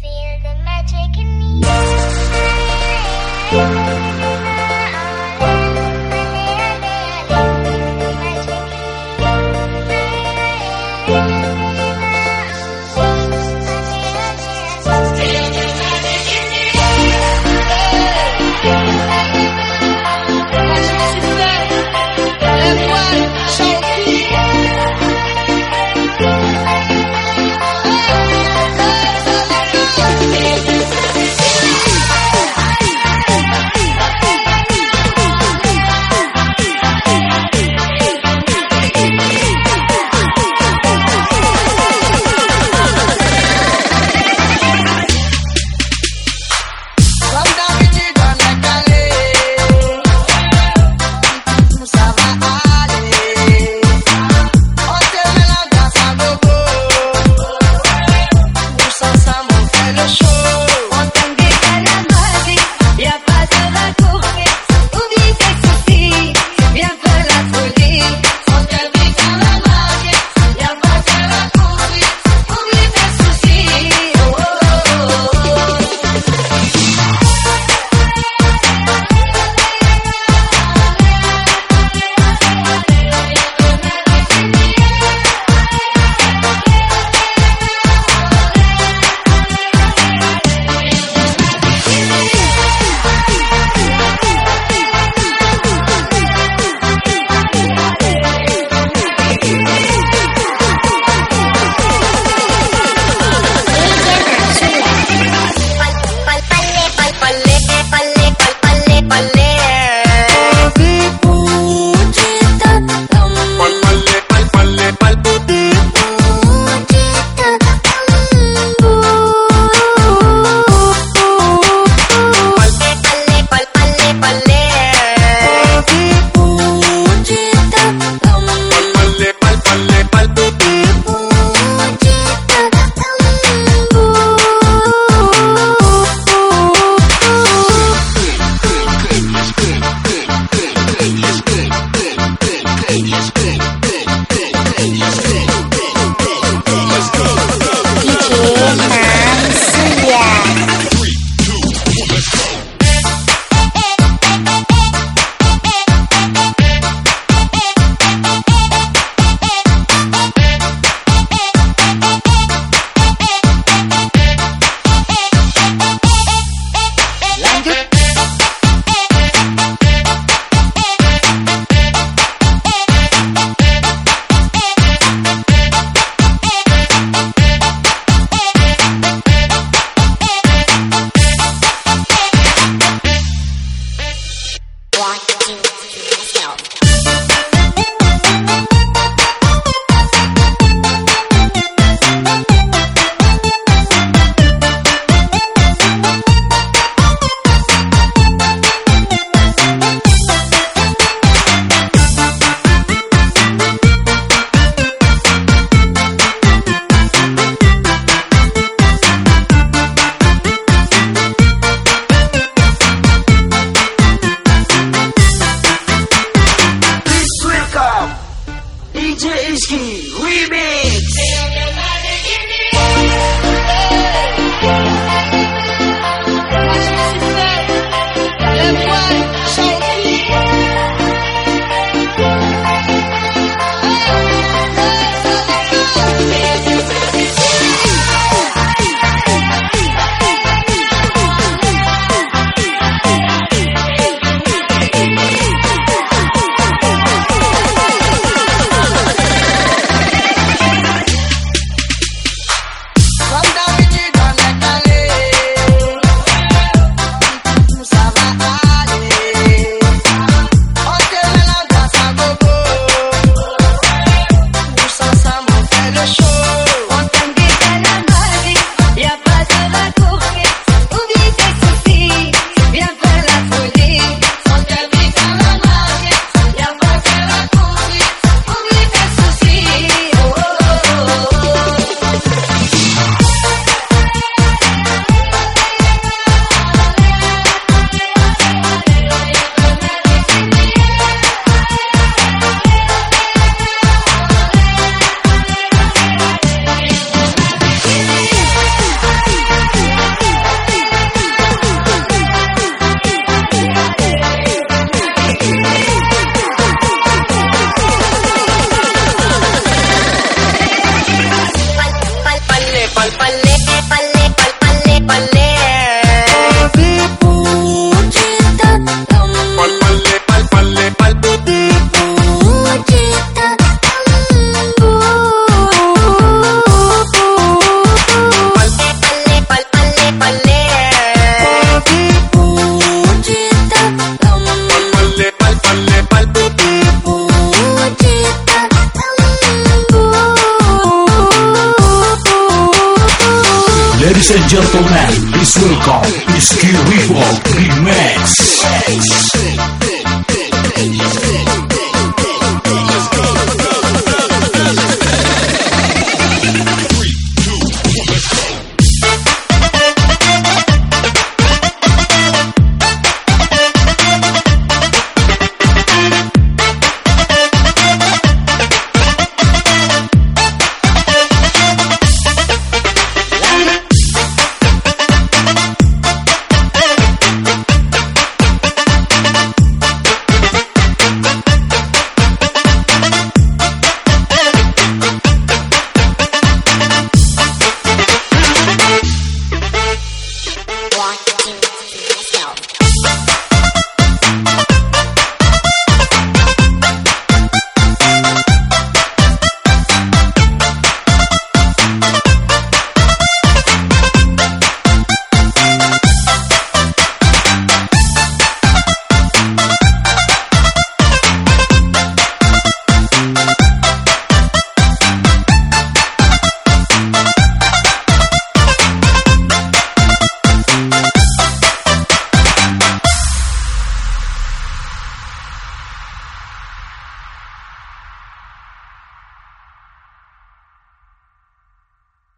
Feel the magic in Ladies and gentlemen, please welcome Whiskey Revolve Remix.